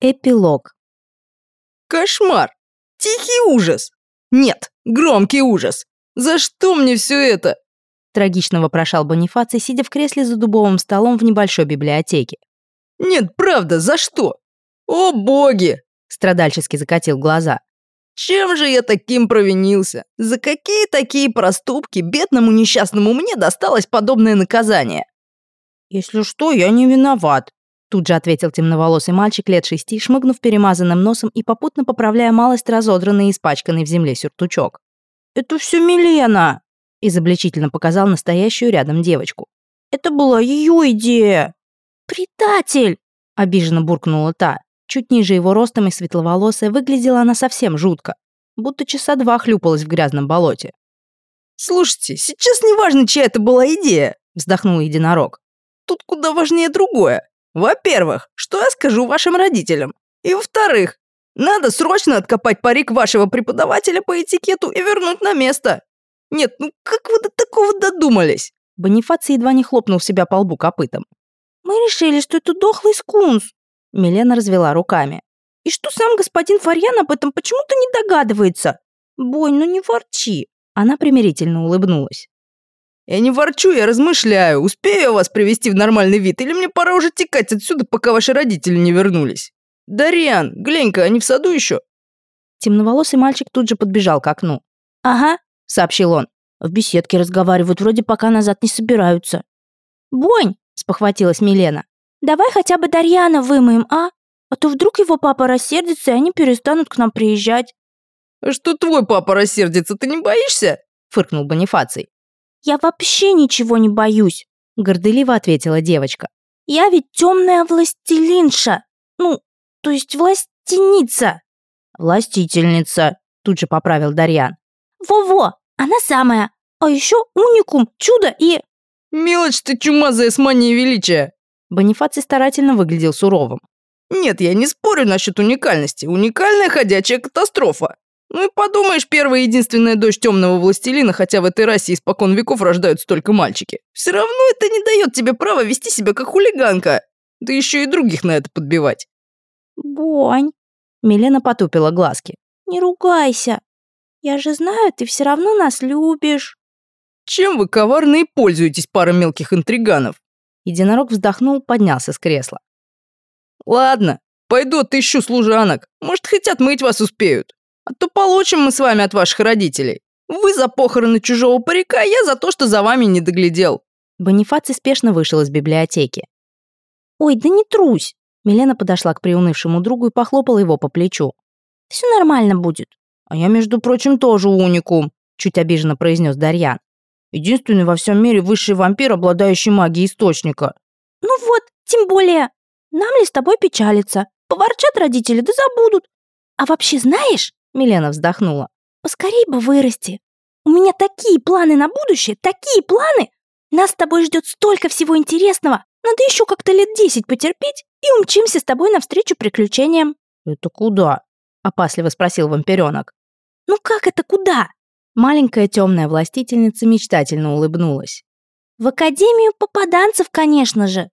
Эпилог. Кошмар! Тихий ужас! Нет, громкий ужас! За что мне все это? Трагично вопрошал Бонифаций, сидя в кресле за дубовым столом в небольшой библиотеке. Нет, правда, за что? О боги! Страдальчески закатил глаза. Чем же я таким провинился? За какие такие проступки бедному несчастному мне досталось подобное наказание? Если что, я не виноват, Тут же ответил темноволосый мальчик лет шести, шмыгнув перемазанным носом и попутно поправляя малость разодранный и испачканный в земле сюртучок. «Это все Милена!» – изобличительно показал настоящую рядом девочку. «Это была ее идея!» «Предатель!» – обиженно буркнула та. Чуть ниже его ростом и светловолосая выглядела она совсем жутко, будто часа два хлюпалась в грязном болоте. «Слушайте, сейчас не важно, чья это была идея!» – вздохнул единорог. «Тут куда важнее другое. Во-первых, что я скажу вашим родителям? И во-вторых, надо срочно откопать парик вашего преподавателя по этикету и вернуть на место. Нет, ну как вы до такого додумались?» Бонифаций едва не хлопнул себя по лбу копытом. «Мы решили, что это дохлый скунс», — Милена развела руками. «И что сам господин Фарьян об этом почему-то не догадывается? Бой, ну не ворчи!» Она примирительно улыбнулась. Я не ворчу, я размышляю, успею я вас привести в нормальный вид, или мне пора уже текать отсюда, пока ваши родители не вернулись. Дариан, глянь-ка, они в саду еще?» Темноволосый мальчик тут же подбежал к окну. «Ага», — сообщил он. «В беседке разговаривают, вроде пока назад не собираются». «Бонь!» — спохватилась Милена. «Давай хотя бы Дарьяна вымоем, а? А то вдруг его папа рассердится, и они перестанут к нам приезжать». «Что твой папа рассердится, ты не боишься?» — фыркнул Бонифаций. Я вообще ничего не боюсь!» — гордыливо ответила девочка. «Я ведь темная властелинша! Ну, то есть властеница!» «Властительница!» — тут же поправил Дарьян. «Во-во! Она самая! А еще уникум, чудо и...» «Мелочь ты чумазая с манией величия!» Бонифаций старательно выглядел суровым. «Нет, я не спорю насчет уникальности. Уникальная ходячая катастрофа. Ну и подумаешь, первая единственная дочь темного властелина, хотя в этой расе испокон веков рождаются только мальчики. Все равно это не дает тебе права вести себя как хулиганка. Да еще и других на это подбивать. Бонь. Милена потупила глазки. Не ругайся. Я же знаю, ты все равно нас любишь. Чем вы коварные пользуетесь, пара мелких интриганов? Единорог вздохнул, поднялся с кресла. Ладно, пойду отыщу служанок. Может, хотят мыть вас успеют а то получим мы с вами от ваших родителей. Вы за похороны чужого парика, а я за то, что за вами не доглядел». Бонифаций спешно вышел из библиотеки. «Ой, да не трусь!» Милена подошла к приунывшему другу и похлопала его по плечу. «Все нормально будет». «А я, между прочим, тоже уникум», чуть обиженно произнес Дарьян. «Единственный во всем мире высший вампир, обладающий магией источника». «Ну вот, тем более. Нам ли с тобой печалиться? Поворчат родители, да забудут. А вообще знаешь, Милена вздохнула. «Поскорей бы вырасти. У меня такие планы на будущее, такие планы! Нас с тобой ждет столько всего интересного. Надо еще как-то лет десять потерпеть и умчимся с тобой навстречу приключениям». «Это куда?» — опасливо спросил вампиренок. «Ну как это куда?» Маленькая темная властительница мечтательно улыбнулась. «В Академию попаданцев, конечно же!»